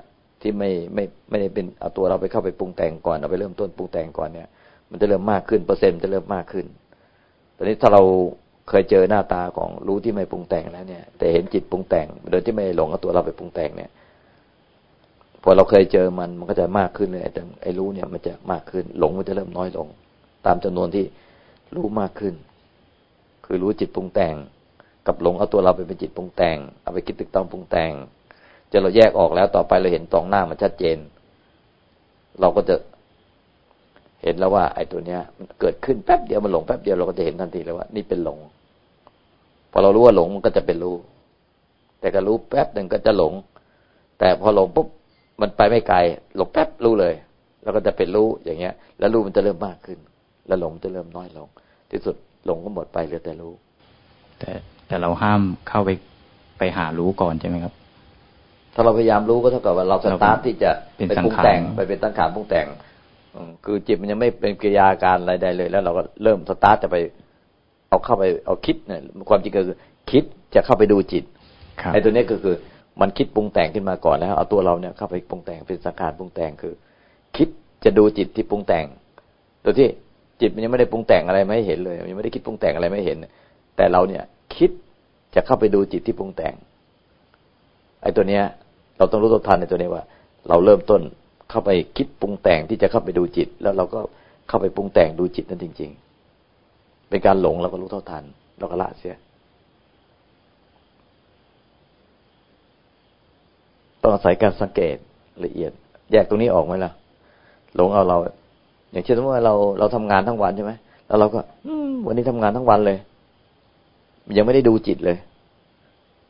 ที่ไม่ไม่ไม่ได้เป็นเอาตัวเราไปเข้าไปปรุงแต่งก่อนเอาไปเริ่มต้นปรุงแต่งก่อนเนี่ย มันจะเริ่มมากขึ้นเปอร์เซ็นต์จะเริ่มมากขึ้นตอนนี้ถ้าเราเคยเจอหน้าตาของรู้ที่ไม่ปรุงแต่งแล้วเนี่ย แต่เห็นจิตปรุงแต่งโดยที่ไม่หลงเอาตัวเราไปปรุงแต่งเนี่ยพอเราเคยเจอมันมันก็จะมากขึ้นเลยแต่ไอ้รู้เนี่ยมันจะมากขึ้น หลงมันจะเริ่มน้อยลง ตามจำนวนที่รู้มากขึ้น คือรู้จิตปรุงแต่ง กับหลงเอาตัวเราไปเป็นจิตปรุงแต่ง เอาไปคิดตึกต้องปรุงแต่ง จะเราแยกออกแล้วต่อไปเราเห็นตรงหน้ามันชัดเจน เราก็จะเห็นแล้วว่า ไอ้ตัวเนี้ยมันเกิดขึ้นแป๊บเดียวมันหลงแป๊บเดียวเราก็จะเห็นทันทีแล้วว่า นี่เป็นหลง พอเรารู้ว่าหลงมันก็จะเป็นรู้ แต่ก็รู้แป๊บหนึ่งก็จะหลง แต่พอหลงปุ๊บมันไปไม่ไกลหลงแป๊บรู้เลย แล้วก็จะเป็นรู้อย่างเงี้ย แล้วรู้มันจะเริ่มมากขึ้น แล้วหลงจะเริ่มน้อยลง ที่สุดหลงก็หมดไปเหลือแต่รู้ แต่แต่เราห้ามเข้าไปไปหารู้ก่อนใช่ไหมครับ ถ้าเราพยายามรู้ก็เท่ากับว่าเราสตาร์ทที่จะเป็นปรุงแต่งไปเป็นตั้งขานปรุงแต่งคือจิตมันยังไม่เป็นกิริยาการอะไรใดเลย แล้วเราก็เริ่มสตาร์ทจะไปเอาเข้าไปเอาคิดเนี่ยความจริงก็คือ คิดจะเข้าไปดูจิตไอ้ตัวนี้ก็คือมันคิดปรุงแต่งขึ้นมาก่อนแล้วเอาตัวเราเนี่ยเข้าไปปรุงแต่งเป็นสังขารปรุงแต่งคือ คิดจะดูจิตที่ปรุงแต่ง ตัวที่จิตมันยังไม่ได้ปรุงแต่งอะไรไม่เห็นเลยยังไม่ได้คิดปรุงแต่งอะไรไม่เห็น แต่เราเนี่ยคิดจะเข้าไปดูจิตที่ปรุงแต่ง ไอ้ตัวเนี้ย เราต้องรู้ตัวทันในตัวนี้ว่า เราเริ่มต้นเข้าไปคิดปรุงแต่งที่จะเข้าไปดูจิต แล้วเราก็เข้าไปปรุงแต่งดูจิตนั่นจริง ๆ เป็นการหลงเราก็รู้เท่าทันเราก็ละเสียต้องอาศัยการสังเกตละเอียด แยกตรงนี้ออกไหมล่ะ หลงเอาเรา อย่างเช่นว่าเราเราทำงานทั้งวันใช่ไหมแล้วเราก็ อืวันนี้ทำงานทั้งวันเลย ยังไม่ได้ดูจิตเลย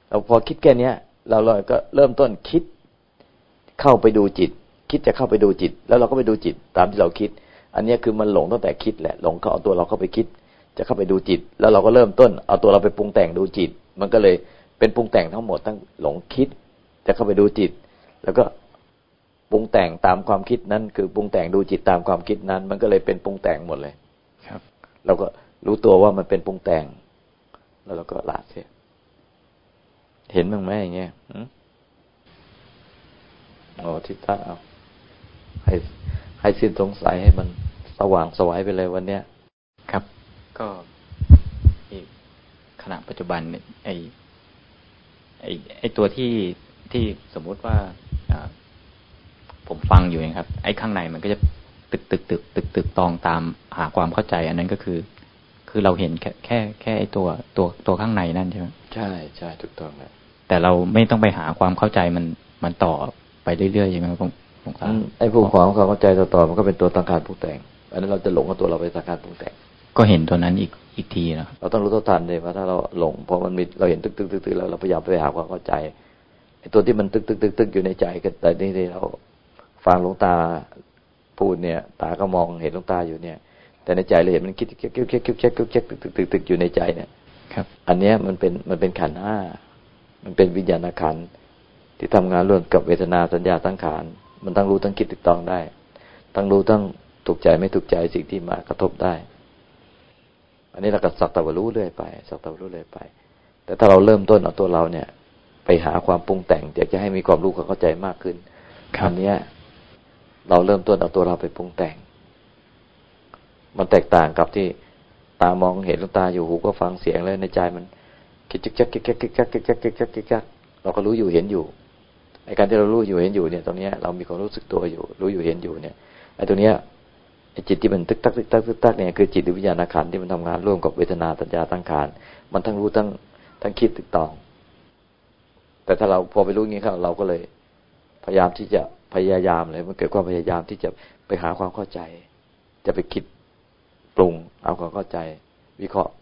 เราพอคิดแค่เนี้ย เราเราก็เริ่มต้นคิดเข้าไปดูจิต คิดจะเข้าไปดูจิต แล้วเราก็ไปดูจิตตามที่เราคิด อันนี้คือมันหลงตั้งแต่คิดแหละหลงเขาเอาตัวเราเข้าไปคิด จะเข้าไปดูจิต แล้วเราก็เริ่มต้น เอาตัวเราไปปรุงแต่งดูจิต มันก็เลยเป็นปรุงแต่งทั้งหมดทั้งหลงคิด จะเข้าไปดูจิต แล้วก็ปรุงแต่งตามความคิดนั้น คือปรุงแต่งดูจิตตามความคิดนั้น มันก็เลยเป็นปรุงแต่งหมดเลย ครับ เราก็รู้ตัวว่ามันเป็นปรุงแต่ง แล้วเราก็ละเสีย เห็นบ้างไหมอย่างเงี้ยโอ้ทิฏฐะเอาให้ให้สิ้นสงสัยให้มันสว่างสวายไปเลยวันเนี้ยครับ ก็ขณะปัจจุบันไอไอไอตัวที่ที่สมมุติว่าผมฟังอยู่นะครับ ไอ้ข้างในมันก็จะตึกตึกตึกตึกตึกตองตามหาความเข้าใจ อันนั้นก็คือ คือเราเห็นแค่แค่แค่ไอ้ตัวตัวตัวข้างในนั่นใช่ไหมใช่ใช่ถูกต้องแล้ว แต่เราไม่ต้องไปหาความเข้าใจมันมันต่อไปเรื่อยๆใช่ไหมครับผมไอ้ผู้ความความเข้าใจต่อๆมันก็เป็นตัวตังการปรุงแต่งอันนั้นเราจะหลงกับตัวเราไปตังการปรุงแต่งก็เห็นตัวนั้นอีกอีกทีนะเราต้องรู้ตัวทันเลยว่าถ้าเราหลงพอมันมีเราเห็นตึกตึกตึกตึกแล้วเราพยายามไปหาความเข้าใจไอ้ตัวที่มันตึกตึกตึกตึกอยู่ในใจกันแต่นี่เราฟังหลวงตาพูดเนี่ย ตาก็มองเห็นหลวงตาอยู่เนี่ย แต่ในใจเราเห็นมันคิดเคิ๊กเคิ๊กเคิ๊กเคิ๊กเคิ๊กตึกตึกตึกตึกอยู่ในใจเนี่ยครับ อันเนี้ยมันเป็นมันเป็นขันธ์ห้า มันเป็นวิญญาณขันธ์ที่ทำงานร่วมกับเวทนาสัญญาสังขารมันทั้งรู้ทั้งคิดตริตรองได้ทั้งรู้ทั้งถูกใจไม่ถูกใจสิ่งที่มากระทบได้ อันนี้เราก็สักแต่ว่ารู้เรื่อยไปสักแต่ว่ารู้เรื่อยไป แต่ถ้าเราเริ่มต้นเอาตัวเราเนี่ย ไปหาความปรุงแต่งอยากจะให้มีความรู้ความเข้าใจมากขึ้นอันนี้เราเริ่มต้นเอาตัวเราไปปรุงแต่ง มันแตกต่างกับที่ตามองเห็นลูกตาอยู่หูก็ฟังเสียงแล้วในใจมัน คิดจิกจักจิกจักจิกจักจิกจักจิกจักจิกจักเราก็รู้อยู่เห็นอยู่ไอ้การที่เรารู้อยู่เห็นอยู่เนี่ยตรงนี้เรามีความรู้สึกตัวอยู่ รู้อยู่เห็นอยู่เนี่ยไอ้ตรงเนี้ยไอ้จิตที่มันตึกตักตึกตักตึกตักเนี่ยคือจิตวิญญาณขันที่มันทำงานร่วมกับเวทนาสัญญาตั้งขานมันทั้งรู้ทั้งทั้งคิดตึกตอง แต่ถ้าเราพอไปรู้งี้ครับเราก็เลยพยายามที่จะพยายามเลยมันเกิดความพยายามที่จะไปหาความเข้าใจ จะไปคิดปรุงเอาความเข้าใจ วิเคราะห์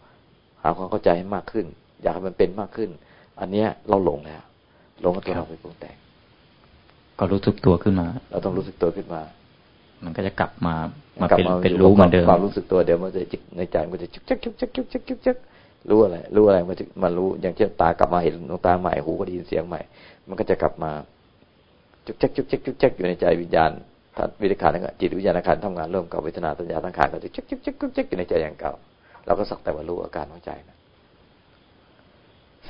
หาความเข้าใจให้มากขึ้น อยากให้มันเป็นมากขึ้น อันเนี้ยเราหลงแล้วหลงกับตัวเราไปปรุงแต่งก็รู้สึกตัวขึ้นมา เราต้องรู้สึกตัวขึ้นมา มันก็จะกลับมามาเป็นเป็นรู้เหมือนเดิมความรู้สึกตัวเดี๋ยวมันจะจิตในใจมันจะจุกจักจุกจักจุกจักจุกจักรู้อะไรรู้อะไรมันจะมันรู้อย่างเช่นตากลับมาเห็นดวงตาใหม่หูก็ได้ยินเสียงใหม่ มันก็จะกลับมา จุกจักจุกจักจุกจักอยู่ในใจวิญญาณวิญญาณจิตวิญญาณขันทำงานร่วมกับเวทนาสัญญาตั้งขานก็จะจุกจุกจุกจุกจุกอยู่ในใจอย่างเก่าเราก็สักแต่ว่ารู้อาการของใจนะ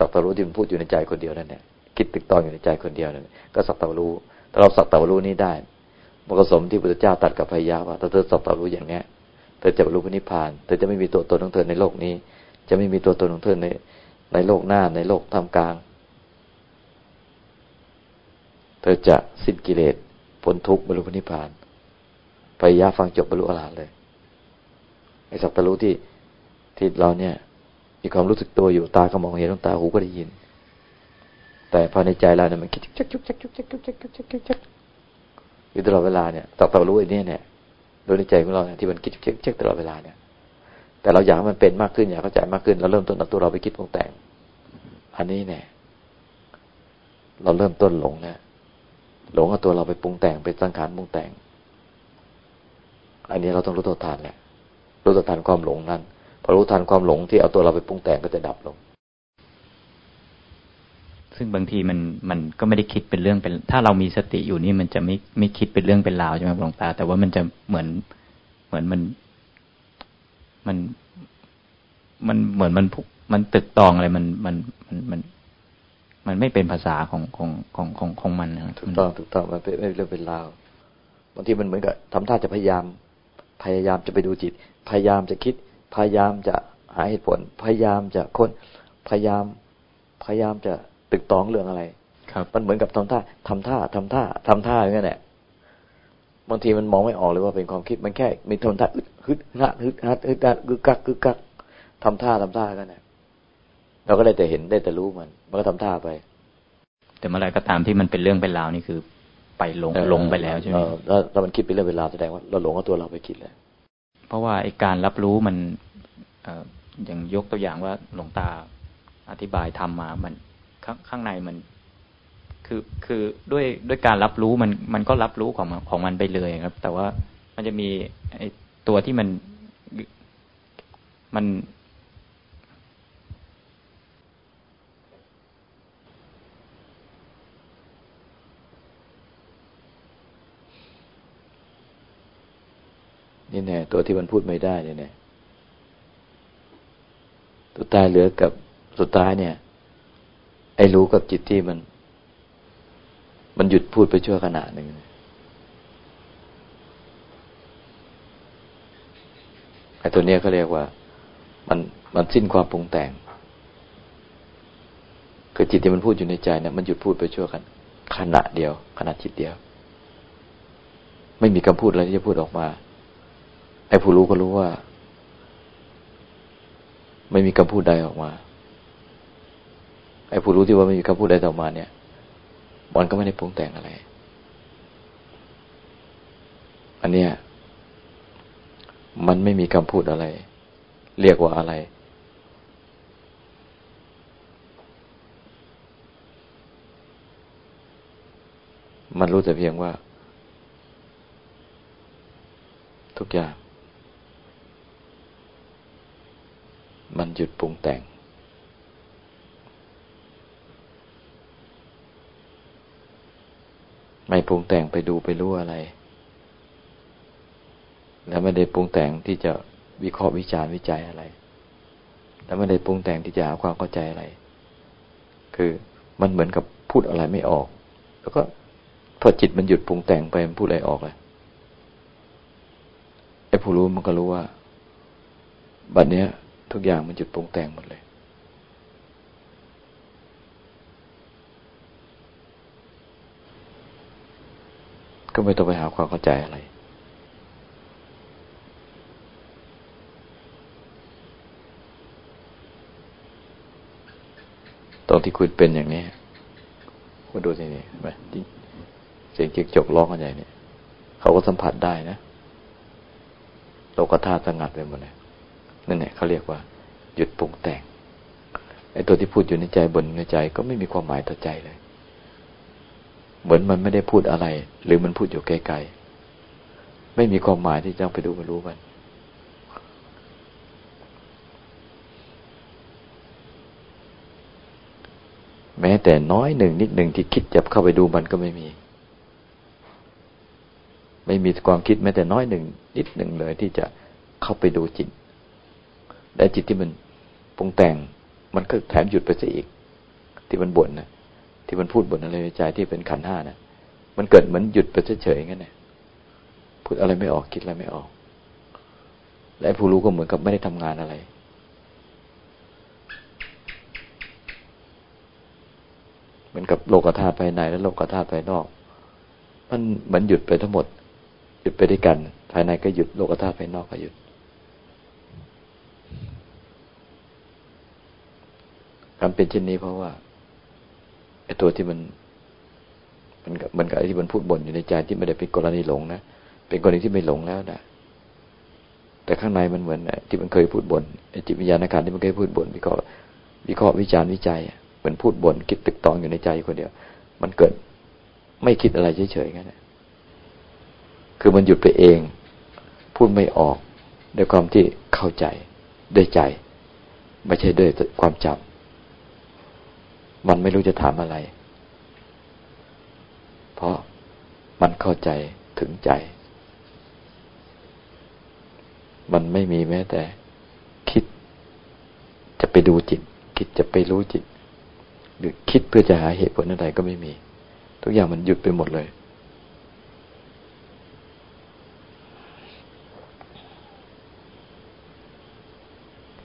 สักแต่รู้ที่มันพูดอยู่ในใจคนเดียวนั่นแหละคิดตึกตองอยู่ในใจคนเดียวนั่นก็สักแต่รู้ถ้าเราสักแต่รู้นี้ได้มันก็สมที่พระเจ้าตัดกับพยาว่าถ้าเธอสักแต่รู้อย่างเนี้ยเธอจะบรรลุพระนิพพานเธอจะไม่มีตัวตนของเธอในโลกนี้ จะไม่มีตัวตนของเธอในในโลกหน้าในโลกท่ามกลาง เธอจะสิ้นกิเลสพ้นทุกข์บรรลุพระนิพพานพยายาฟังจบบรรลุอรหันต์เลยไอ้สักตะรู้ที่ที่เราเนี่ย มีความรู้สึกตัวอยู่ตาก็มองเห็นตาหูก็ได้ยิน แต่ภายในใจเราเนี่ยมันคิดจักจุกจักจุกจักจุกจักจุกจักจุกจักอยู่ตลอดเวลาเนี่ยสักตะรู้ไอ้นี่เนี่ยโดยในใจของเราเนี่ยที่มันคิดจักจักตลอดเวลาเนี่ย แต่เราอยากให้มันเป็นมากขึ้นอยากเข้าใจมากขึ้นเราเริ่มต้นเอาตัวเราไปคิดปรุงแต่ง อันนี้เนี่ย เราเริ่มต้นหลงแล้วหลงเอาตัวเราไปปรุงแต่งไปสังขารปรุงแต่ง อันนี้เราต้องรู้ตัวทานแหละรู้ตัวทานความหลงนั้น พอรู้ทันความหลงที่เอาตัวเราไปปรุงแต่งก็จะดับลง ซึ่งบางทีมันมันก็ไม่ได้คิดเป็นเรื่องเป็น ถ้าเรามีสติอยู่นี่มันจะไม่ไม่คิดเป็นเรื่องเป็นราวใช่ไหมหลวงตา แต่ว่ามันจะเหมือนเหมือนมันมันมันเหมือนมันมันตึกตองอะไรมันมันมันมันมันไม่เป็นภาษาของของของของของมันนะถูกต้องถูกต้องมันเป็นไม่เรื่องเป็นราวบางทีมันเหมือนกับทำท่าจะพยายาม พยายามจะไปดูจิต พยายามจะคิด พยายามจะหาเหตุผล พยายามจะค้นพยายามพยายามจะตึกตองเรื่องอะไร ครับ มันเหมือนกับทำท่าทำท่าทำท่าทำท่าอย่างนี้แหละบางทีมันมองไม่ออกเลยว่าเป็นความคิดมันแค่มีทำท่าอึดฮึดฮัดฮึดฮัดฮึดฮัดกึกกักกึกกักทำท่าทำท่ากันแหละเราก็ได้แต่เห็นได้แต่รู้มัน มันก็ทำท่าไป แต่เมื่อไรก็ตามที่มันเป็นเรื่องเป็นราวนี่คือ ไปลงลงไปแล้วใช่ไหมถ้าถ้ามันคิดเป็นเรื่องเป็นราวแสดงว่าเราหลงเอาตัวเราไปคิดแล้ว เพราะว่าไอ้การรับรู้มันอย่างยกตัวอย่างว่าหลวงตาอธิบายทำมา มันข้างข้างในมัน คือคือด้วยด้วยการรับรู้มันมันก็รับรู้ของของมันไปเลยครับ แต่ว่ามันจะมีไอ้ตัวที่มันมัน นี่แน่ตัวที่มันพูดไม่ได้เนี่ยแน่สุดท้ายเหลือกับสุดท้ายเนี่ย ไอ้รู้กับจิตที่มัน มันหยุดพูดไปชั่วขณะหนึ่งไอ้ตัวเนี้ยเขาเรียกว่า มันมันสิ้นความปรุงแต่งคือจิตที่มันพูดอยู่ในใจเนี่ยมันหยุดพูดไปชั่วกันขณะเดียวขณะจิตเดียว ไม่มีคำพูดอะไรที่จะพูดออกมา ไอ้ผู้รู้ก็รู้ว่า ไม่มีคำพูดใดออกมา ไอ้ผู้รู้ที่ว่าไม่มีคำพูดใดออกมาเนี่ยมันก็ไม่ได้ปรุงแต่งอะไร อันเนี้ยมันไม่มีคำพูดอะไร เรียกว่าอะไร มันรู้แต่เพียงว่า ทุกอย่าง มันหยุดปรุงแต่ง ไม่ปรุงแต่งไปดูไปรู้อะไร แล้วไม่ได้ปรุงแต่งที่จะวิเคราะห์วิจารณ์วิจัยอะไร แล้วไม่ได้ปรุงแต่งที่จะหาความเข้าใจอะไร คือมันเหมือนกับพูดอะไรไม่ออก แล้วก็พอจิตมันหยุดปรุงแต่งไปมันพูดอะไรออกเลยไอ้ผู้รู้มันก็รู้ว่า บัดเนี้ย ทุกอย่างมันจุดปรุงแต่งหมดเลย ก็ไม่ต้องไปหาความเข้าใจอะไร ตอนที่คุณเป็นอย่างนี้คุณดูสินี่ไหมเสียงจิกจกร้องกันใหญ่เนี่ย เขาก็สัมผัสได้นะโลกธาตุสงัดไปหมดเลย นั่นแหละเขาเรียกว่า หยุดปรุงแต่งไอ้ตัวที่พูดอยู่ในใจบนในใจก็ไม่มีความหมายต่อใจเลย เหมือนมันไม่ได้พูดอะไร หรือมันพูดอยู่ไกลๆไม่มีความหมายที่จะไปดูมารู้มันแม้แต่น้อยหนึ่งนิดหนึ่งที่คิดจะเข้าไปดูมันก็ไม่มี ไม่มีความคิดแม้แต่น้อยหนึ่งนิดหนึ่งเลยที่จะเข้าไปดูจิต และจิตที่มันปรุงแต่ง มันก็แถมหยุดไปซะอีก ที่มันบ่นนะที่มันพูดบ่นอะไรในใจที่เป็นขันห้านะมันเกิดเหมือนหยุดไปเฉยๆงั้นนะพูดอะไรไม่ออกคิดอะไรไม่ออก และผู้รู้ก็เหมือนกับไม่ได้ทำงานอะไรเหมือนกับโลกธาตุภายในและโลกธาตุภายนอก มันเหมือนหยุดไปทั้งหมด หยุดไปด้วยกัน ภายในก็หยุดโลกธาตุภายนอกก็หยุด การเป็นเช่นนี้เพราะว่าไอ้ตัวที่มันมันมันกับไอ้ที่มันพูดบ่นอยู่ในใจที่ไม่ได้เป็นกรณีหลงนะเป็นกรณีที่ไม่หลงแล้วนะแต่ข้างในมันเหมือนที่มันเคยพูดบ่นไอ้จิตวิญญาณการที่มันเคยพูดบ่นวิเคราะห์วิเคราะห์วิจารณ์วิจัยเหมือนพูดบ่นคิดตึกตองอยู่ในใจคนเดียว มันเกิดไม่คิดอะไรเฉยๆงั้นคือมันหยุดไปเอง พูดไม่ออกด้วยความที่เข้าใจด้วยใจ ไม่ใช่ด้วยความจำ มันไม่รู้จะถามอะไร เพราะมันเข้าใจถึงใจ มันไม่มีแม้แต่ คิดจะไปดูจิต คิดจะไปรู้จิต หรือคิดเพื่อจะหาเหตุผลอะไรก็ไม่มี ทุกอย่างมันหยุดไปหมดเลย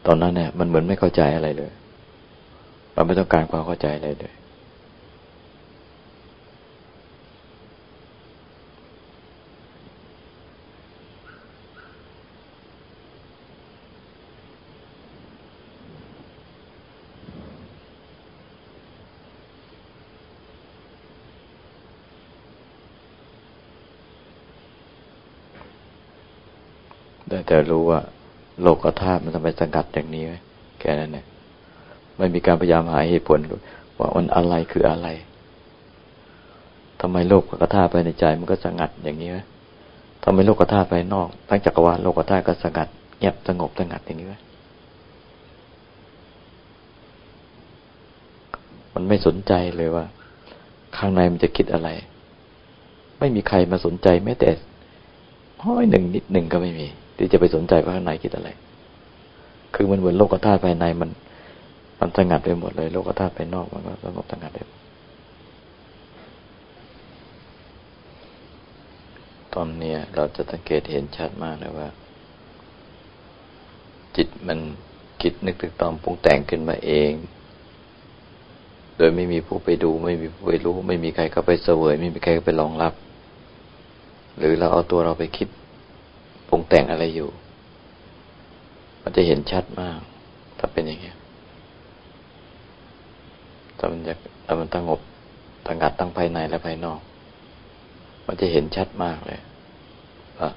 ตอนนั้นเนี่ยมันเหมือนไม่เข้าใจอะไรเลย เราไม่ต้องการความเข้าใจอะไรเลยได้แต่รู้ว่า โลกธาตุมันทำไมสังกัดอย่างนี้แค่นั้นเนี่ย ไม่มีการพยายามหาเหตุผล ว่ามันอะไรคืออะไรทำไมโลกกธาตุภายในใจมันก็สงัดอย่างนี้ไหมทำไมโลกธาตุภายนอกทั้งจักรวาลโลกธาตุก็สงัดเงียบสงบสงัดอย่างนี้ไหมมันไม่สนใจเลยว่า ข้างในมันจะคิดอะไร ไม่มีใครมาสนใจแม้แต่ห้อยหนึ่งนิดหนึ่งก็ไม่มี ที่จะไปสนใจว่าข้างในคิดอะไร คือมันเหมือนโลกธาตุภายในมัน มันสงัดไปหมดเลย โลกธาตุภายนอกมันก็สงบสงัดไปตอนนี้เราจะสังเกตเห็นชัดมากเลยว่า จิตมันคิดนึกถึงตอมปรุงแต่งขึ้นมาเอง โดยไม่มีผู้ไปดู ไม่มีผู้ไปรู้ ไม่มีใครเข้าไปเสวย ไม่มีใครเข้าไปรองรับ หรือเราเอาตัวเราไปคิดปรุงแต่งอะไรอยู่ มันจะเห็นชัดมาก ถ้าเป็นอย่างนี้ ถ้ามันจะถ้ามันตั้งบตั้งัดตั้งภายในและภายนอก มันจะเห็นชัดมากเลยว่า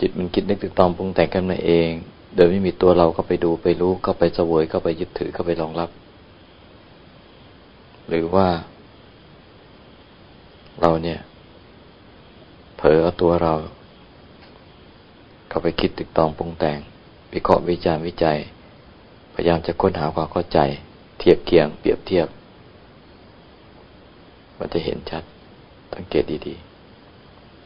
จิตมันคิดนึกตึกตอมปรุงแต่งกันมาเอง โดยไม่มีตัวเราเข้าไปดูไปรู้เข้าไปเสวยเข้าไปยึดถือเข้าไปรองรับ หรือว่า เราเนี่ย เผลอเอาตัวเรา เข้าไปคิดติดตองปรุงแต่งวิเคราะห์วิจารณ์วิจัย พยายามจะค้นหาความเข้าใจ เทียบเคียง เปรียบเทียบ มันจะเห็นชัดสังเกตดีๆ